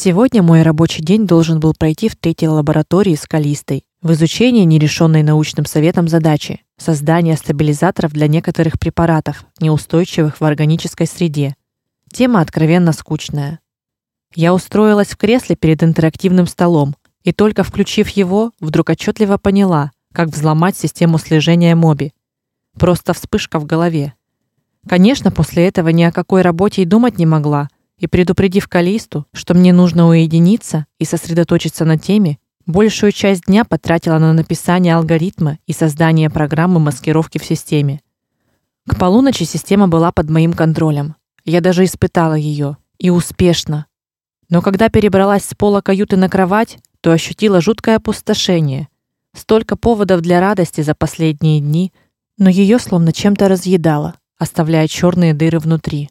Сегодня мой рабочий день должен был пройти в третьей лаборатории с Калистой в изучении нерешенной научным советом задачи создания стабилизаторов для некоторых препаратов, неустойчивых в органической среде. Тема откровенно скучная. Я устроилась в кресле перед интерактивным столом и только включив его, вдруг отчетливо поняла, как взломать систему слежения Моби. Просто вспышка в голове. Конечно, после этого ни о какой работе и думать не могла и предупредив Калисту, что мне нужно уединиться и сосредоточиться на теме, большую часть дня потратила на написание алгоритма и создание программы маскировки в системе. К полуночи система была под моим контролем. Я даже испытала ее и успешно. Но когда перебралась с пола каюты на кровать, то ощутила жуткое опустошение. Столько поводов для радости за последние дни, но ее словно чем-то разъедало, оставляя черные дыры внутри.